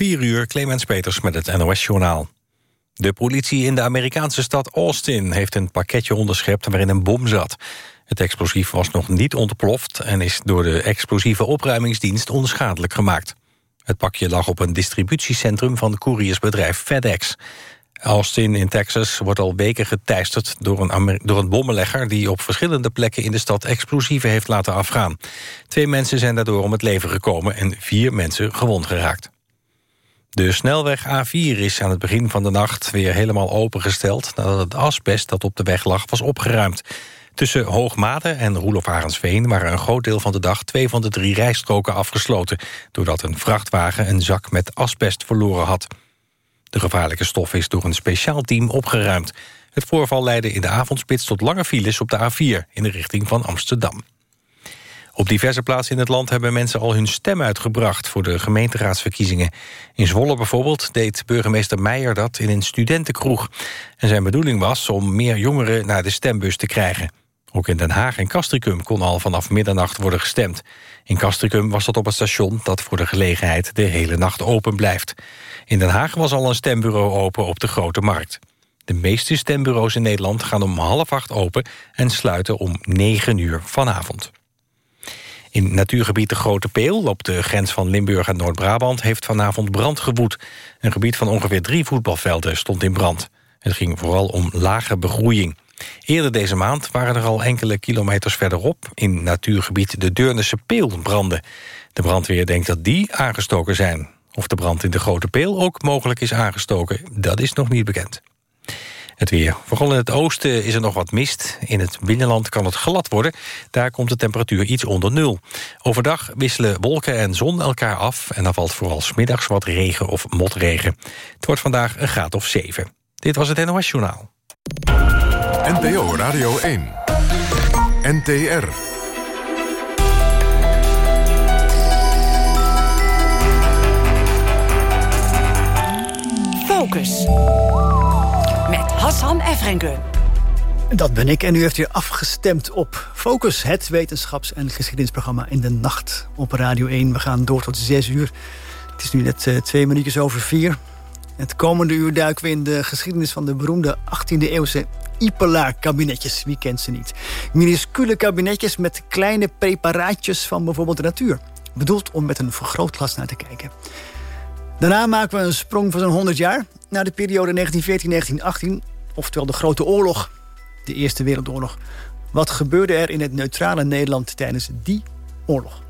4 uur, Clemens Peters met het NOS-journaal. De politie in de Amerikaanse stad Austin heeft een pakketje onderschept waarin een bom zat. Het explosief was nog niet ontploft en is door de explosieve opruimingsdienst onschadelijk gemaakt. Het pakje lag op een distributiecentrum van couriersbedrijf FedEx. Austin in Texas wordt al weken geteisterd door een, door een bommenlegger... die op verschillende plekken in de stad explosieven heeft laten afgaan. Twee mensen zijn daardoor om het leven gekomen en vier mensen gewond geraakt. De snelweg A4 is aan het begin van de nacht weer helemaal opengesteld... nadat het asbest dat op de weg lag was opgeruimd. Tussen Hoogmade en Roelof Arendsveen waren een groot deel van de dag... twee van de drie rijstroken afgesloten... doordat een vrachtwagen een zak met asbest verloren had. De gevaarlijke stof is door een speciaal team opgeruimd. Het voorval leidde in de avondspits tot lange files op de A4... in de richting van Amsterdam. Op diverse plaatsen in het land hebben mensen al hun stem uitgebracht... voor de gemeenteraadsverkiezingen. In Zwolle bijvoorbeeld deed burgemeester Meijer dat in een studentenkroeg. En zijn bedoeling was om meer jongeren naar de stembus te krijgen. Ook in Den Haag en Castricum kon al vanaf middernacht worden gestemd. In Castricum was dat op het station dat voor de gelegenheid de hele nacht open blijft. In Den Haag was al een stembureau open op de Grote Markt. De meeste stembureaus in Nederland gaan om half acht open... en sluiten om negen uur vanavond. In natuurgebied de Grote Peel, op de grens van Limburg en Noord-Brabant... heeft vanavond brand gewoed. Een gebied van ongeveer drie voetbalvelden stond in brand. Het ging vooral om lage begroeiing. Eerder deze maand waren er al enkele kilometers verderop... in natuurgebied de Deurnense Peel branden. De brandweer denkt dat die aangestoken zijn. Of de brand in de Grote Peel ook mogelijk is aangestoken, dat is nog niet bekend. Het weer. Vooral in het oosten is er nog wat mist. In het binnenland kan het glad worden. Daar komt de temperatuur iets onder nul. Overdag wisselen wolken en zon elkaar af... en dan valt vooral smiddags wat regen of motregen. Het wordt vandaag een graad of 7. Dit was het NOS Journaal. NPO Radio 1. NTR. Focus. Hassan Efrengen. Dat ben ik en u heeft hier afgestemd op Focus, het wetenschaps- en geschiedenisprogramma in de nacht op Radio 1. We gaan door tot 6 uur. Het is nu net uh, twee minuutjes over vier. Het komende uur duiken we in de geschiedenis van de beroemde 18e-eeuwse Ipelaar-kabinetjes. Wie kent ze niet? Minuscule kabinetjes met kleine preparaatjes van bijvoorbeeld de natuur. Bedoeld om met een vergrootglas naar te kijken. Daarna maken we een sprong van zo'n 100 jaar... naar de periode 1914-1918, oftewel de Grote Oorlog. De Eerste Wereldoorlog. Wat gebeurde er in het neutrale Nederland tijdens die oorlog?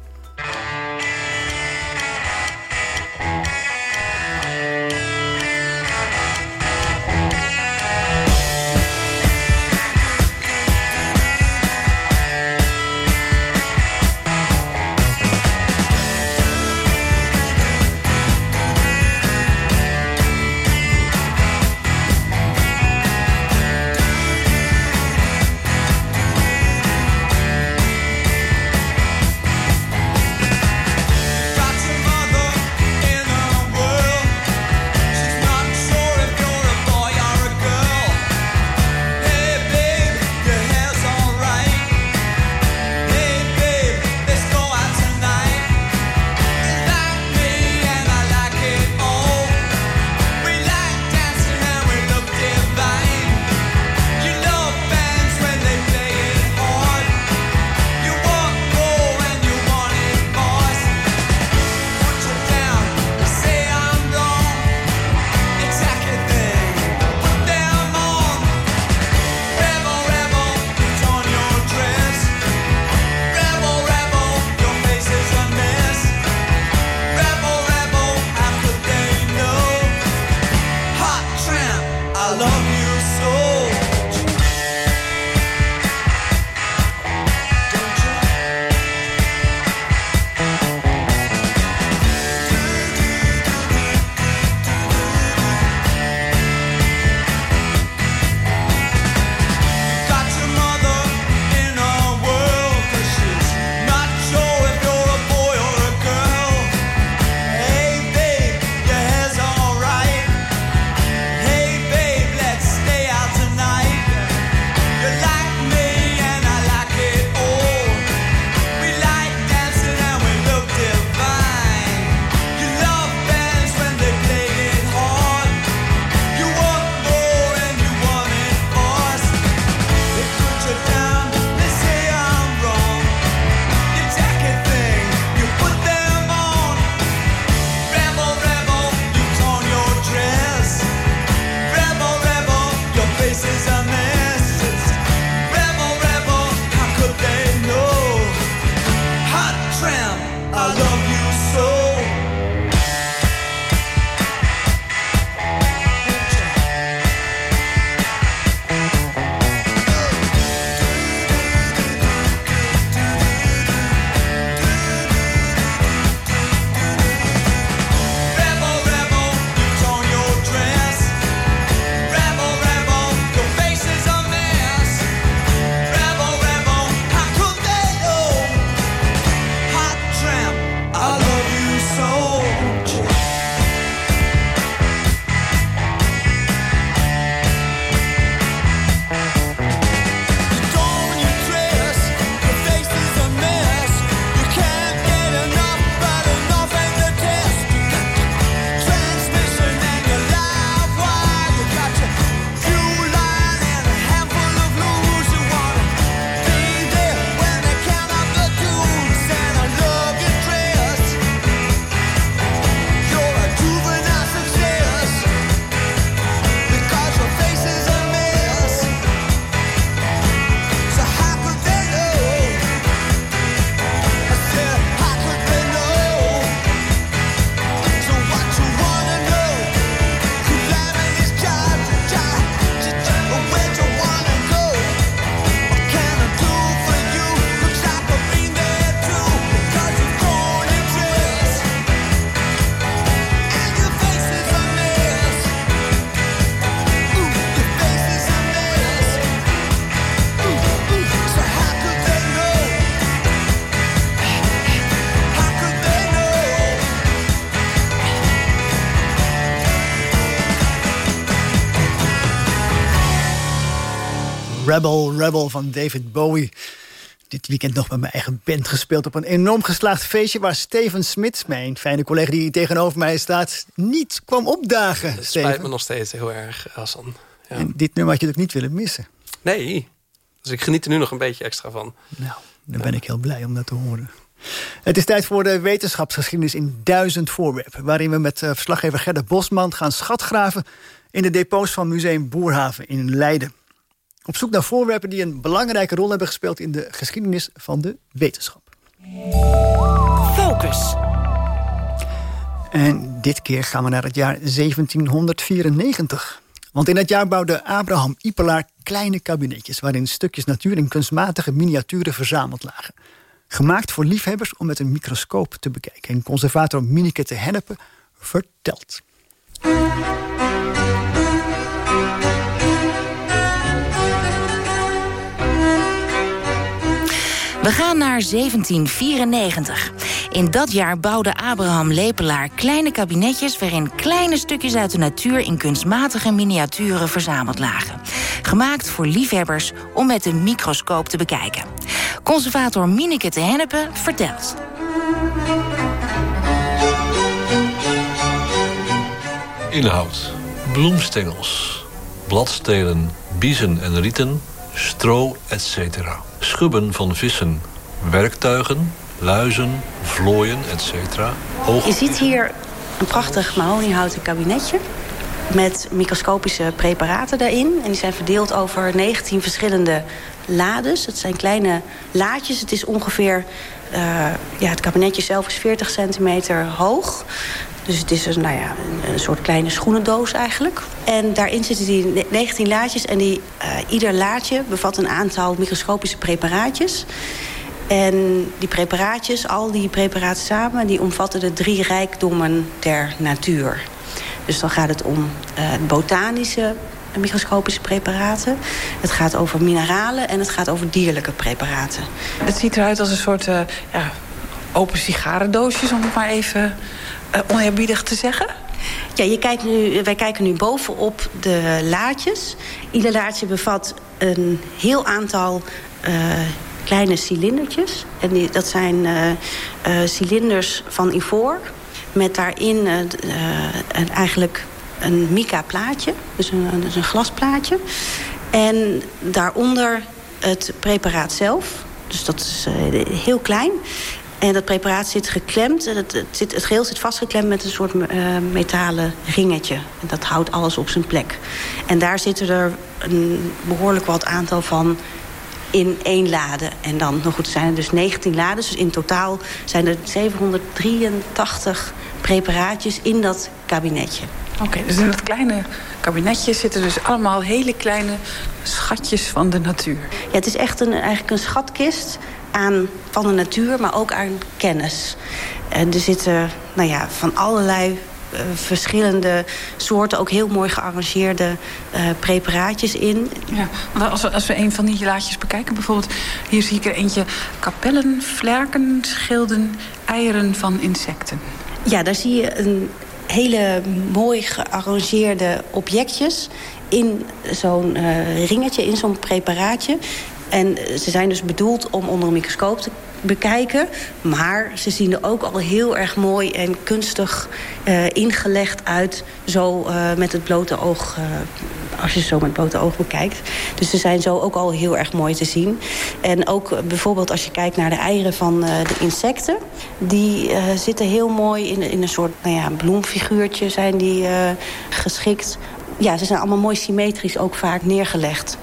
Rebel Rebel van David Bowie. Dit weekend nog met mijn eigen band gespeeld op een enorm geslaagd feestje... waar Steven Smit, mijn fijne collega die tegenover mij staat... niet kwam opdagen. Het spijt me nog steeds heel erg, Hassan. Ja. En dit nummer had je ook niet willen missen. Nee, dus ik geniet er nu nog een beetje extra van. Nou, dan ben ik heel blij om dat te horen. Het is tijd voor de wetenschapsgeschiedenis in duizend voorwerpen... waarin we met eh, verslaggever Gerda Bosman gaan schatgraven... in de depots van Museum Boerhaven in Leiden. Op zoek naar voorwerpen die een belangrijke rol hebben gespeeld... in de geschiedenis van de wetenschap. Focus. En dit keer gaan we naar het jaar 1794. Want in dat jaar bouwde Abraham Ipelaar kleine kabinetjes... waarin stukjes natuur en kunstmatige miniaturen verzameld lagen. Gemaakt voor liefhebbers om met een microscoop te bekijken. En conservator Minike te Hennepe vertelt. We gaan naar 1794. In dat jaar bouwde Abraham Lepelaar kleine kabinetjes... waarin kleine stukjes uit de natuur in kunstmatige miniaturen verzameld lagen. Gemaakt voor liefhebbers om met een microscoop te bekijken. Conservator Mineke te Hennepe vertelt. Inhoud. Bloemstengels, bladstelen, biezen en rieten, stro, etc. Schubben van vissen, werktuigen, luizen, vlooien, etc. Je ziet hier een prachtig mahoniehouten kabinetje met microscopische preparaten daarin. En die zijn verdeeld over 19 verschillende lades. Het zijn kleine laadjes. Het is ongeveer... Uh, ja, het kabinetje zelf is 40 centimeter hoog. Dus het is een, nou ja, een, soort kleine schoenendoos eigenlijk. En daarin zitten die 19 laadjes. En die, uh, ieder laadje bevat een aantal microscopische preparaatjes. En die preparaatjes, al die preparaten samen... die omvatten de drie rijkdommen der natuur. Dus dan gaat het om uh, botanische microscopische preparaten. Het gaat over mineralen en het gaat over dierlijke preparaten. Het ziet eruit als een soort uh, ja, open sigarendoosjes, om het maar even uh, oneerbiedig te zeggen. Ja, je kijkt nu, wij kijken nu bovenop de laadjes. Ieder laadje bevat een heel aantal uh, kleine cilindertjes. En die, dat zijn uh, cilinders van ivoor. Met daarin eigenlijk een mica-plaatje, dus een, dus een glasplaatje. En daaronder het preparaat zelf. Dus dat is heel klein. En dat preparaat zit geklemd. Het, het, zit, het geheel zit vastgeklemd met een soort uh, metalen ringetje. En dat houdt alles op zijn plek. En daar zitten er een behoorlijk wat aantal van in één lade. En dan, nog goed, zijn er dus 19 lades. Dus in totaal zijn er 783 preparaatjes in dat kabinetje. Oké, dus in dat kleine kabinetje zitten dus allemaal hele kleine schatjes van de natuur. Ja, het is echt een, eigenlijk een schatkist aan, van de natuur, maar ook aan kennis. En er zitten nou ja, van allerlei uh, verschillende soorten, ook heel mooi gearrangeerde uh, preparaatjes in. Ja, als we, als we een van die laadjes bekijken, bijvoorbeeld... hier zie ik er eentje kapellen, vlerken, schilden, eieren van insecten. Ja, daar zie je een hele mooi gearrangeerde objectjes in zo'n uh, ringetje, in zo'n preparaatje. En ze zijn dus bedoeld om onder een microscoop te bekijken. Maar ze zien er ook al heel erg mooi en kunstig uh, ingelegd uit. Zo uh, met het blote oog, uh, als je ze zo met het blote oog bekijkt. Dus ze zijn zo ook al heel erg mooi te zien. En ook bijvoorbeeld als je kijkt naar de eieren van de insecten. Die zitten heel mooi in, in een soort nou ja, bloemfiguurtje zijn die geschikt. Ja, ze zijn allemaal mooi symmetrisch ook vaak neergelegd.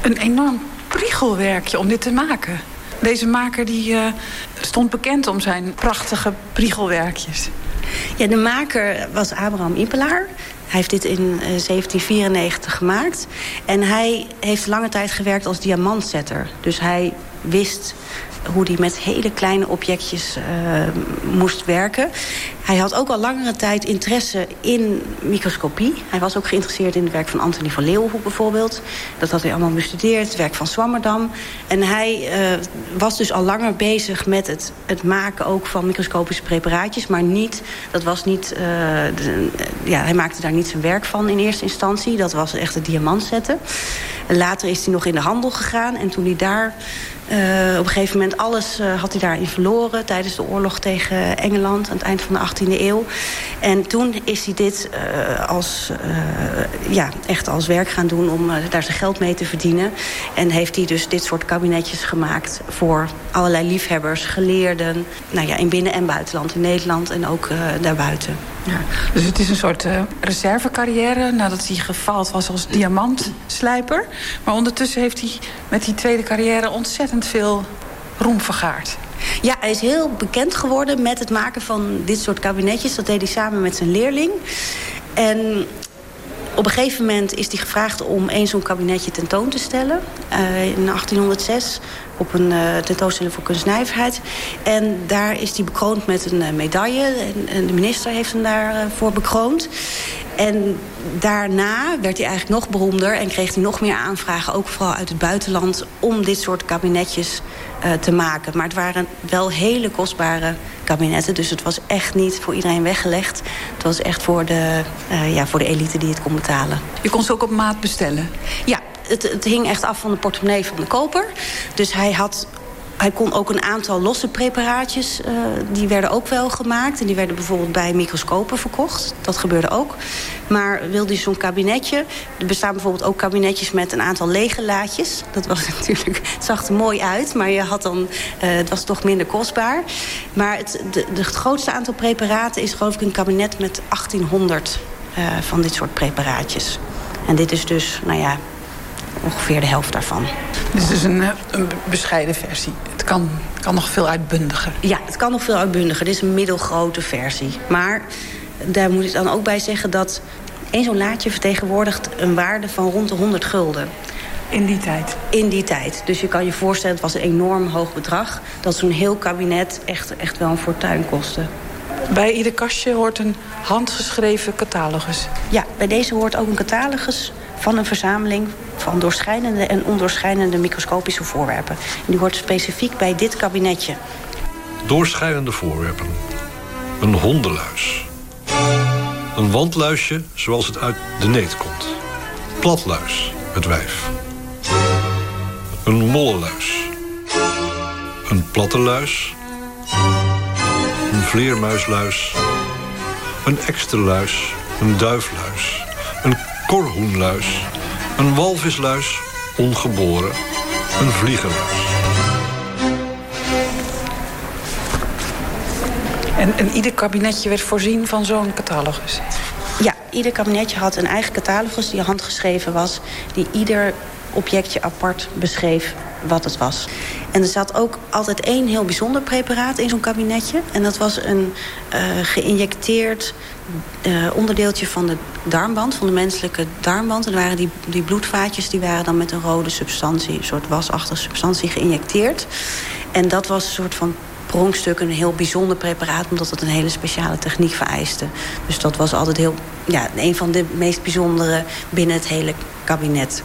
Een enorm priegelwerkje om dit te maken. Deze maker die, uh, stond bekend om zijn prachtige priegelwerkjes. Ja, de maker was Abraham Ipelaar. Hij heeft dit in uh, 1794 gemaakt. En hij heeft lange tijd gewerkt als diamantzetter. Dus hij wist hoe hij met hele kleine objectjes uh, moest werken. Hij had ook al langere tijd interesse in microscopie. Hij was ook geïnteresseerd in het werk van Anthony van Leeuwenhoek bijvoorbeeld. Dat had hij allemaal bestudeerd, het werk van Swammerdam. En hij uh, was dus al langer bezig met het, het maken ook van microscopische preparaatjes. Maar niet, dat was niet, de, ja, hij maakte daar niet zijn werk van in eerste instantie. Dat was echt het diamant zetten. Later is hij nog in de handel gegaan. En toen hij daar uh, op een gegeven moment alles uh, had hij daarin verloren... tijdens de oorlog tegen Engeland aan het eind van de 18e eeuw. En toen is hij dit uh, als, ja, echt als werk gaan doen om daar zijn geld mee te verdienen. En heeft hij dus dit soort kabinetjes gemaakt voor allerlei liefhebbers, geleerden... Nou ja, in binnen- en buitenland, in Nederland en ook daarbuiten. Ja, dus het is een soort uh, reservecarrière nadat hij gefaald was als diamantslijper. Maar ondertussen heeft hij met die tweede carrière ontzettend veel roem vergaard. Ja, hij is heel bekend geworden met het maken van dit soort kabinetjes. Dat deed hij samen met zijn leerling. En op een gegeven moment is hij gevraagd om één zo'n kabinetje tentoon te stellen. Uh, in 1806 op een uh, tentoonstelling voor kunstnijverheid. En daar is hij bekroond met een uh, medaille. En, en, de minister heeft hem daarvoor bekroond. En daarna werd hij eigenlijk nog beroemder... en kreeg hij nog meer aanvragen, ook vooral uit het buitenland... om dit soort kabinetjes uh, te maken. Maar het waren wel hele kostbare kabinetten. Dus het was echt niet voor iedereen weggelegd. Het was echt voor de, uh, ja, voor de elite die het kon betalen. Je kon ze ook op maat bestellen? Ja, het, het hing echt af van de portemonnee van de koper. Dus hij had hij kon ook een aantal losse preparaatjes, uh, die werden ook wel gemaakt. En die werden bijvoorbeeld bij microscopen verkocht. Dat gebeurde ook. Maar wilde je zo'n kabinetje... Er bestaan bijvoorbeeld ook kabinetjes met een aantal lege laadjes. Dat was natuurlijk, het zag er mooi uit, maar je had dan, uh, het was toch minder kostbaar. Maar het, de, het grootste aantal preparaten is geloof ik een kabinet met 1800 uh, van dit soort preparaatjes. En dit is dus, nou ja, ongeveer de helft daarvan. Dus het is een, een bescheiden versie. Het kan, kan nog veel uitbundiger. Ja, het kan nog veel uitbundiger. Dit is een middelgrote versie. Maar daar moet ik dan ook bij zeggen dat één zo'n laadje vertegenwoordigt een waarde van rond de 100 gulden. In die tijd? In die tijd. Dus je kan je voorstellen, het was een enorm hoog bedrag... dat zo'n heel kabinet echt, echt wel een fortuin kostte. Bij ieder kastje hoort een handgeschreven catalogus? Ja, bij deze hoort ook een catalogus van een verzameling van doorschijnende en ondoorschijnende microscopische voorwerpen. En die hoort specifiek bij dit kabinetje. Doorschijnende voorwerpen. Een hondenluis. Een wandluisje zoals het uit de neet komt. Platluis, het wijf. Een mollenluis. Een platte luis. Een vleermuisluis. Een eksterluis. Een duifluis. Een korhoenluis. Een walvisluis, ongeboren. Een vliegenluis. En, en ieder kabinetje werd voorzien van zo'n catalogus? Ja, ieder kabinetje had een eigen catalogus die handgeschreven was... die ieder objectje apart beschreef wat het was. En er zat ook altijd één heel bijzonder preparaat in zo'n kabinetje. En dat was een uh, geïnjecteerd uh, onderdeeltje van de darmband, van de menselijke darmband. En waren die, die bloedvaatjes die waren dan met een rode substantie, een soort wasachtige substantie geïnjecteerd. En dat was een soort van pronkstuk, een heel bijzonder preparaat... omdat het een hele speciale techniek vereiste. Dus dat was altijd heel, ja, een van de meest bijzondere binnen het hele kabinet.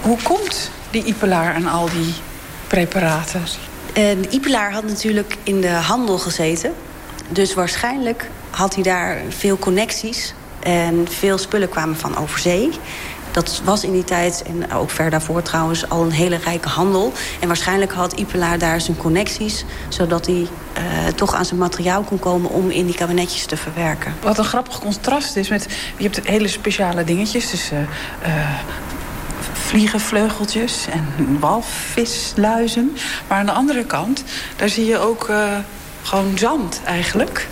Hoe komt die Ipelaar aan al die preparaten? Uh, de Ipelaar had natuurlijk in de handel gezeten. Dus waarschijnlijk had hij daar veel connecties. En veel spullen kwamen van over zee. Dat was in die tijd, en ook ver daarvoor trouwens, al een hele rijke handel. En waarschijnlijk had Ipelaar daar zijn connecties... zodat hij uh, toch aan zijn materiaal kon komen om in die kabinetjes te verwerken. Wat een grappig contrast is met... Je hebt hele speciale dingetjes, dus... Uh, uh, vliegenvleugeltjes en walvisluizen. Maar aan de andere kant, daar zie je ook uh, gewoon zand eigenlijk.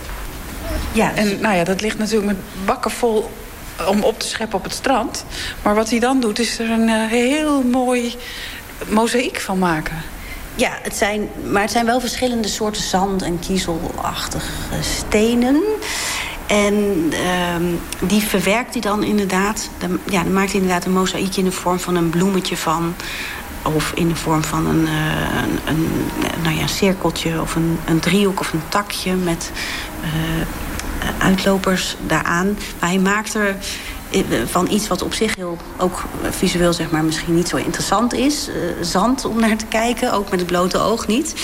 Ja. En nou ja, dat ligt natuurlijk met bakken vol om op te scheppen op het strand. Maar wat hij dan doet, is er een uh, heel mooi mozaïek van maken. Ja, het zijn, maar het zijn wel verschillende soorten zand- en kiezelachtige stenen. En uh, die verwerkt hij dan inderdaad. Dan, ja, dan maakt hij inderdaad een mozaïekje in de vorm van een bloemetje van. Of in de vorm van een, uh, een, een, nou ja, cirkeltje of een, een driehoek of een takje met uh, uitlopers daaraan. Maar hij maakt er van iets wat op zich heel, ook visueel zeg maar, misschien niet zo interessant is. zand om naar te kijken, ook met het blote oog niet.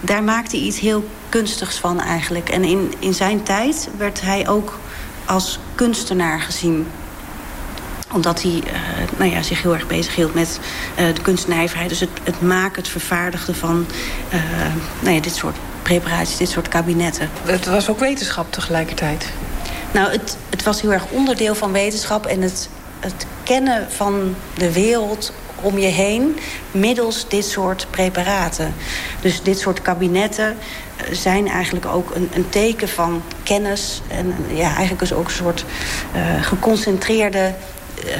Daar maakt hij iets heel kunstigs van eigenlijk. En in, in zijn tijd werd hij ook als kunstenaar gezien omdat hij uh, nou ja, zich heel erg bezig hield met uh, de kunstnijverheid. Dus het, het maken, het vervaardigen van uh, nou ja, dit soort preparaties, dit soort kabinetten. Het was ook wetenschap tegelijkertijd? Nou, het, het was heel erg onderdeel van wetenschap. En het, het kennen van de wereld om je heen middels dit soort preparaten. Dus dit soort kabinetten zijn eigenlijk ook een, een teken van kennis. En ja, eigenlijk is ook een soort uh, geconcentreerde uh,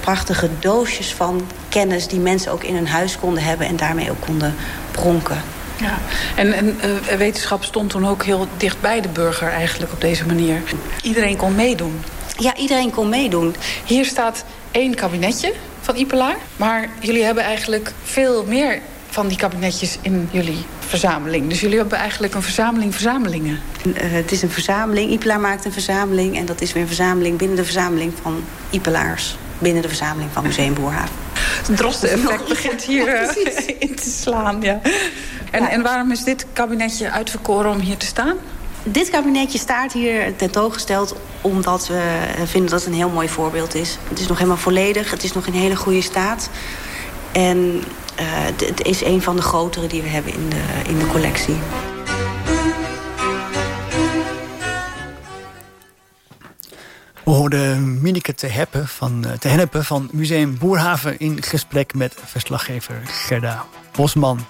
prachtige doosjes van kennis... die mensen ook in hun huis konden hebben en daarmee ook konden pronken. Ja, en, en uh, wetenschap stond toen ook heel dicht bij de burger eigenlijk op deze manier. Iedereen kon meedoen. Ja, iedereen kon meedoen. Hier staat één kabinetje van Ipelaar. Maar jullie hebben eigenlijk veel meer van die kabinetjes in jullie verzameling. Dus jullie hebben eigenlijk een verzameling verzamelingen. Uh, het is een verzameling. Ipelaar maakt een verzameling. En dat is weer een verzameling binnen de verzameling van Ipelaars. Binnen de verzameling van Museum Boerhaven. Het drosten-effect begint hier uh, in te slaan. Ja. En, ja. en waarom is dit kabinetje uitverkoren om hier te staan? Dit kabinetje staat hier tentoongesteld omdat we vinden dat het een heel mooi voorbeeld is. Het is nog helemaal volledig, het is nog in hele goede staat. En uh, het is een van de grotere die we hebben in de, in de collectie. We hoorden Mineke te, heppen van, te Hennepen van Museum Boerhaven... in gesprek met verslaggever Gerda Bosman.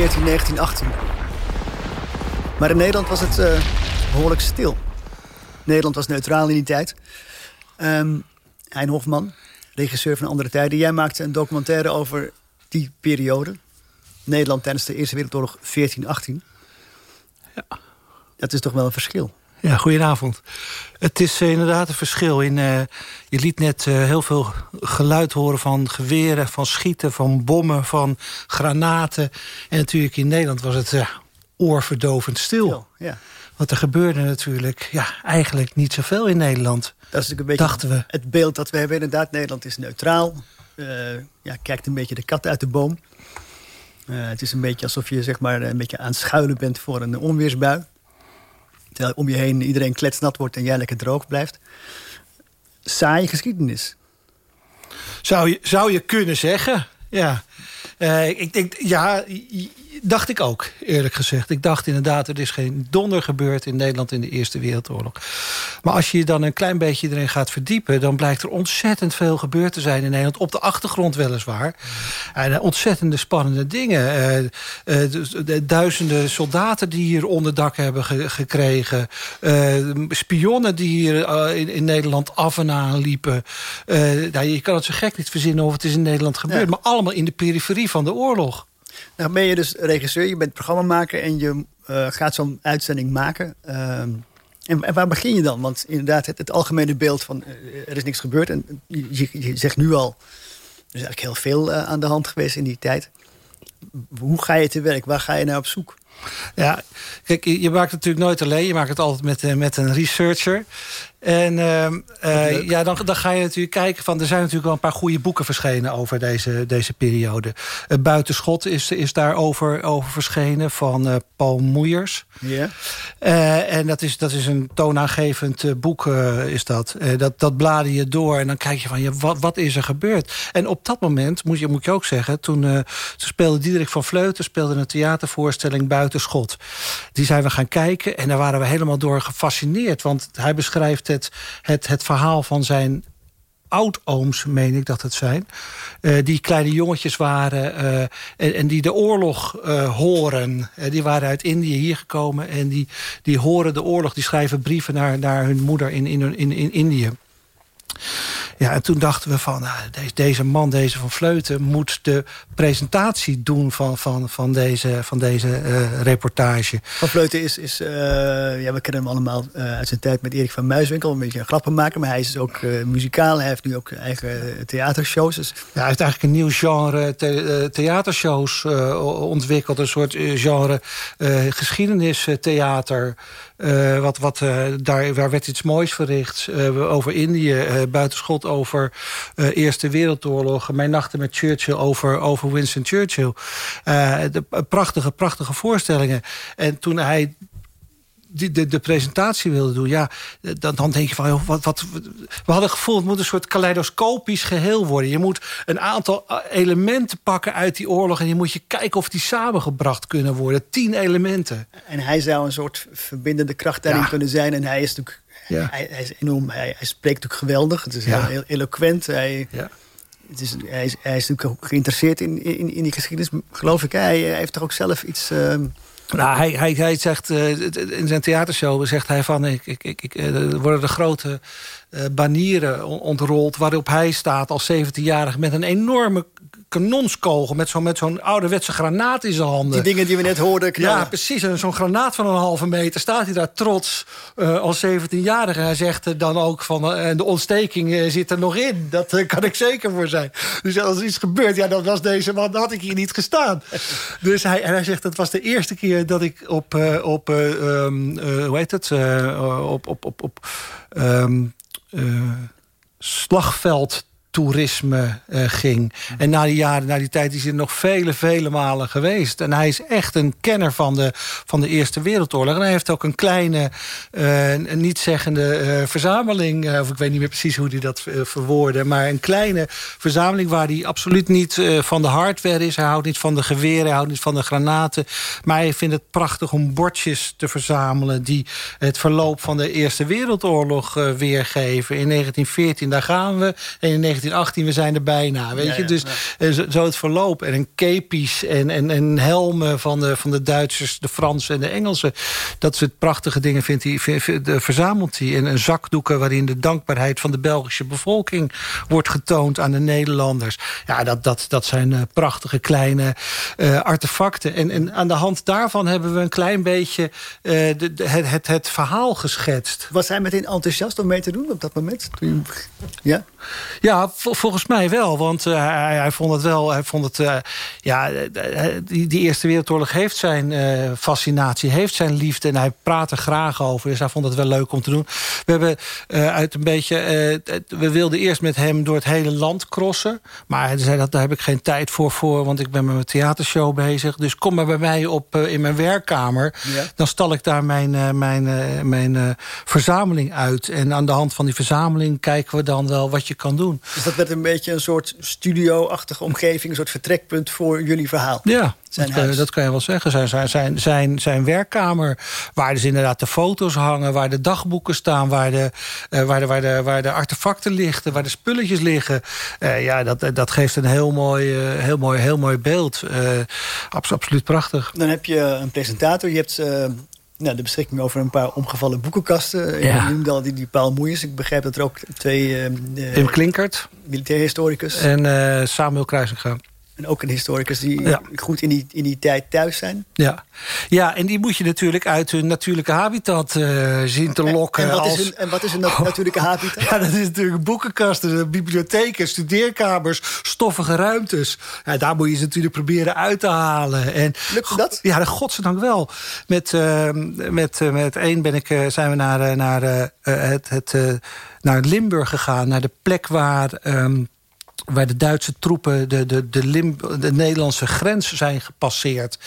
1914, 1918. Maar in Nederland was het uh, behoorlijk stil. Nederland was neutraal in die tijd. Um, Hein Hofman, regisseur van Andere Tijden. Jij maakte een documentaire over die periode. Nederland tijdens de Eerste Wereldoorlog 1418. Ja. Dat is toch wel een verschil? Ja, goedenavond. Het is uh, inderdaad een verschil. In, uh, je liet net uh, heel veel geluid horen van geweren, van schieten, van bommen, van granaten. En natuurlijk in Nederland was het oorverdovend stil. stil ja. Want er gebeurde natuurlijk ja, eigenlijk niet zoveel in Nederland. Dat is natuurlijk een beetje dachten we. het beeld dat we hebben. Inderdaad, Nederland is neutraal. ja, kijkt een beetje de kat uit de boom. het is een beetje alsof je zeg maar, een beetje aan het schuilen bent voor een onweersbui. Om je heen iedereen kletsnat wordt en jij lekker droog blijft. Saaie geschiedenis. Zou je, zou je kunnen zeggen, ja. Uh, ik denk, ja, dacht ik ook, eerlijk gezegd. Ik dacht inderdaad, er is geen donder gebeurd in Nederland in de Eerste Wereldoorlog. Maar als je je dan een klein beetje erin gaat verdiepen... dan blijkt er ontzettend veel gebeurd te zijn in Nederland. Op de achtergrond weliswaar. En uh, ontzettende spannende dingen. Uh, uh, de, duizenden soldaten die hier onderdak hebben ge gekregen. spionnen die hier in, in, Nederland af en aan liepen. nou, je kan het zo gek niet verzinnen of het is in Nederland gebeurd. Maar allemaal in de periferie van de oorlog. Nou ben je dus regisseur, je bent programmamaker... en je uh, gaat zo'n uitzending maken. Uh, en, waar begin je dan? Want inderdaad, het, algemene beeld van uh, er is niks gebeurd... en je, je, zegt nu al, er is eigenlijk heel veel uh, aan de hand geweest in die tijd. Hoe ga je te werk? Waar ga je naar op zoek? Ja, kijk, je maakt het natuurlijk nooit alleen. Je maakt het altijd met, met een researcher. En uh, ja, dan, dan ga je natuurlijk kijken van... er zijn natuurlijk wel een paar goede boeken verschenen over deze, deze periode. Uh, Buitenschot is, is daarover over verschenen van uh, Paul Moeiers. Ja. en dat is, dat is een toonaangevend boek, is dat. dat. Dat blader je door en dan kijk je van... Ja, wat, wat is er gebeurd? En op dat moment, moet je, moet je ook zeggen... toen, toen speelde Diederik van Vleuten... speelde een theatervoorstelling Buitenschot. Die zijn we gaan kijken en daar waren we helemaal door gefascineerd. Want hij beschrijft het, het, verhaal van zijn oudooms, meen ik dat het zijn. Uh, die kleine jongetjes waren uh, en, die de oorlog uh, horen. die waren uit Indië hier gekomen en die, die horen de oorlog. Die schrijven brieven naar, naar hun moeder in, in, in, in Indië. Ja, en toen dachten we van, nou, deze, deze, man, deze van Vleuten... moet de presentatie doen van, van, van deze, van deze uh, reportage. Van Vleuten is, is uh, ja, we kennen hem allemaal uh, uit zijn tijd met Erik van Muiswinkel. Een beetje een grappenmaker, maar hij is ook muzikaal. Hij heeft nu ook eigen theatershows. Dus... Ja, hij heeft eigenlijk een nieuw genre the theatershows ontwikkeld. Een soort genre geschiedenistheater... Wat, wat, daar, daar werd iets moois verricht over Indië. Buitenschot over Eerste Wereldoorlog. Mijn nachten met Churchill over, over Winston Churchill. de, prachtige, prachtige voorstellingen. En toen hij de, de, de, presentatie wilde doen... ja, dan, dan denk je van, wat, wat, we hadden het gevoel... het moet een soort kaleidoscopisch geheel worden. Je moet een aantal eh, elementen pakken uit die oorlog... en je moet je kijken of die samengebracht kunnen worden. Tien elementen. En hij zou een soort verbindende kracht daarin kunnen zijn. En hij is natuurlijk... Ja. Hij, hij, is enorm, hij, hij, spreekt natuurlijk geweldig. Het is heel, heel eloquent. Hij, het is, hij, is, hij is natuurlijk geïnteresseerd in, in, in die geschiedenis, geloof ik. Hij, heeft toch ook zelf iets... Uh, nou, hij, hij, hij zegt uh, in zijn theatershow zegt hij van ik, ik, ik, eh, er worden de grote uh, banieren ontrold waarop hij staat als 17-jarige met een enorme kanonskogel met zo'n zo'n ouderwetse granaat in zijn handen. Die dingen die we net hoorden knallen. Ja, precies. En zo'n granaat van een halve meter staat hij daar trots uh, als 17-jarige. Hij zegt dan ook van en de ontsteking zit er nog in. Dat kan ik zeker voor zijn. Dus als er iets gebeurt, ja, dan was deze man, dan had ik hier niet gestaan. dus hij, en hij zegt, het was de eerste keer dat ik op, op um, hoe heet het, op, op, op, op um, slagveld toerisme uh, ging. En na die jaren, na die tijd is hij nog vele, vele malen geweest. En hij is echt een kenner van de, van de Eerste Wereldoorlog. En hij heeft ook een kleine, uh, een niet-zeggende uh, verzameling... of ik weet niet meer precies hoe hij dat verwoordde... maar een kleine verzameling waar hij absoluut niet van de hardware is. Hij houdt niet van de geweren, hij houdt niet van de granaten. Maar hij vindt het prachtig om bordjes te verzamelen... die het verloop van de Eerste Wereldoorlog weergeven. In 1914, daar gaan we. En in 1918, we zijn er bijna. Weet je? Dus zo, zo, het verloop. En een kepies en, en, en helmen van de, van de Duitsers, de Fransen en de Engelsen. Dat soort prachtige dingen vindt hij, verzamelt hij. En een zakdoeken waarin de dankbaarheid van de Belgische bevolking wordt getoond aan de Nederlanders. Ja, dat, dat, dat zijn prachtige kleine artefacten. En, en aan de hand daarvan hebben we een klein beetje de, het, het, het verhaal geschetst. Was hij meteen enthousiast om mee te doen op dat moment? Ja, ja volgens mij wel. Want uh, hij, hij, vond het wel... Hij vond het, uh, ja, die, die, Eerste Wereldoorlog heeft zijn uh, fascinatie, heeft zijn liefde... en hij praat er graag over. Dus hij vond het wel leuk om te doen. We hebben uit een beetje... we wilden eerst met hem door het hele land crossen. Maar hij zei dat daar heb ik geen tijd voor, voor want ik ben met mijn theatershow bezig. Dus kom maar bij mij op in mijn werkkamer. Ja. Dan stal ik daar mijn, mijn, mijn verzameling uit. En aan de hand van die verzameling kijken we dan wel wat je kan doen. Dus dat werd een beetje een soort studio-achtige omgeving... een soort vertrekpunt voor jullie verhaal. Ja, dat, dat, kan je wel zeggen. Zijn, zijn, zijn, zijn, zijn werkkamer, waar dus inderdaad de foto's hangen... waar de dagboeken staan, waar de, uh, waar de, waar de, waar de artefacten liggen... waar de spulletjes liggen. Uh, ja, dat, dat geeft een heel mooi, uh, heel mooi, heel mooi beeld. absoluut prachtig. Dan heb je een presentator. Je hebt nou, de beschikking over een paar omgevallen boekenkasten. Ja. Je noemde al die, die Paul. Ik begrijp dat er ook twee... Tim Klinkert. Militair historicus. En uh, Samuel Kruisinga. En ook een historicus die goed in die, in die tijd thuis zijn. Ja. ja, en die moet je natuurlijk uit hun natuurlijke habitat uh, zien te lokken. En, en, wat, als... is hun, en wat is een natuurlijke habitat? ja, dat is natuurlijk boekenkasten, bibliotheken, studeerkamers, stoffige ruimtes. Ja, daar moet je ze natuurlijk proberen uit te halen. En, Lukt dat? Ja, godzijdank wel. Met, uh, met, uh, met één ben ik, zijn we naar, naar, het, het, naar Limburg gegaan. Naar de plek waar... Um, waar de Duitse troepen de, de, de, Lim, de Nederlandse grens zijn gepasseerd.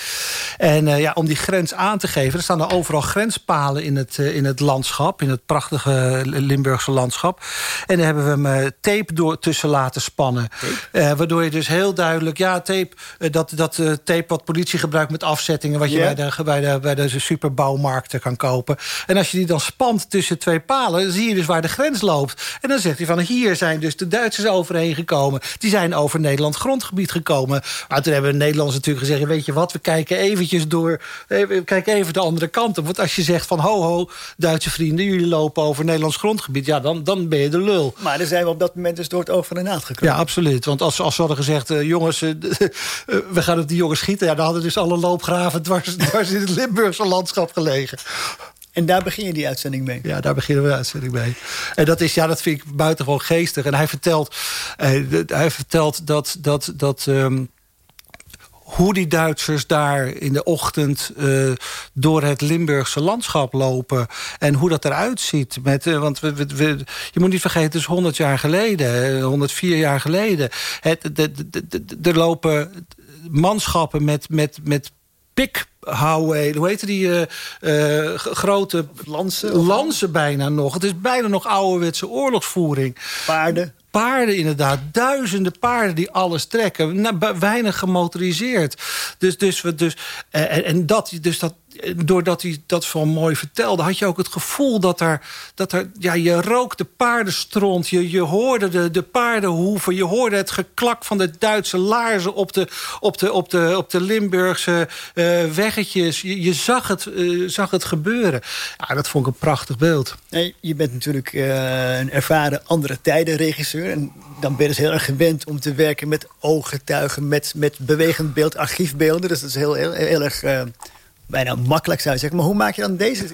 En uh, ja, om die grens aan te geven... er staan er overal grenspalen in het, uh, in het landschap... in het prachtige Limburgse landschap. En daar hebben we hem uh, tape door tussen laten spannen. waardoor je dus heel duidelijk... ja, tape, dat, dat tape wat politie gebruikt met afzettingen... wat je yeah. bij, de, bij, de, bij de superbouwmarkten kan kopen. En als je die dan spant tussen twee palen... zie je dus waar de grens loopt. En dan zegt hij van hier zijn dus de Duitsers overheen gekomen die zijn over Nederland grondgebied gekomen. Maar toen hebben de Nederlanders natuurlijk gezegd... weet je wat, we kijken eventjes door... we kijken even de andere kant op. Want als je zegt van ho ho, Duitse vrienden... jullie lopen over Nederlands grondgebied... ja, dan, dan ben je de lul. Maar dan zijn we op dat moment dus door het oog van de naad gekomen. Ja, absoluut. Want als, als ze hadden gezegd... Uh, jongens, uh, we gaan op die jongens schieten... Ja, dan hadden dus alle loopgraven dwars, dwars in het Limburgse landschap gelegen. En daar begin je die uitzending mee? Ja, daar beginnen we de uitzending mee. En dat, is, ja, dat vind ik buitengewoon geestig. En hij vertelt, uh, hij vertelt dat... dat, dat um, hoe die Duitsers daar in de ochtend uh, door het Limburgse landschap lopen. En hoe dat eruit ziet. Met, uh, want we, we, we, je moet niet vergeten, het is 100 jaar geleden. 104 jaar geleden. De, er lopen manschappen met, met, met pik houden, hoe heet die uh, uh, grote lansen, lansen bijna nog. Het is bijna nog ouderwetse oorlogsvoering. Paarden. Paarden inderdaad, duizenden paarden die alles trekken. Weinig gemotoriseerd. Dus, dus, dus, en, en dat, dus dat, doordat hij dat zo mooi vertelde... had je ook het gevoel dat er... Dat er ja, je rookte paardenstront, je, je hoorde de, de paardenhoeven... je hoorde het geklak van de Duitse laarzen op de, op de, op de, op de Limburgse uh, weggetjes. Je, je zag, het, uh, zag het gebeuren. Ja, dat vond ik een prachtig beeld. Je bent natuurlijk uh, een ervaren andere tijden regisseur... en dan ben je dus heel erg gewend om te werken met ooggetuigen... met, met bewegend beeld, archiefbeelden. Dus dat is heel, heel, heel erg bijna makkelijk zou je zeggen. Maar hoe maak je dan deze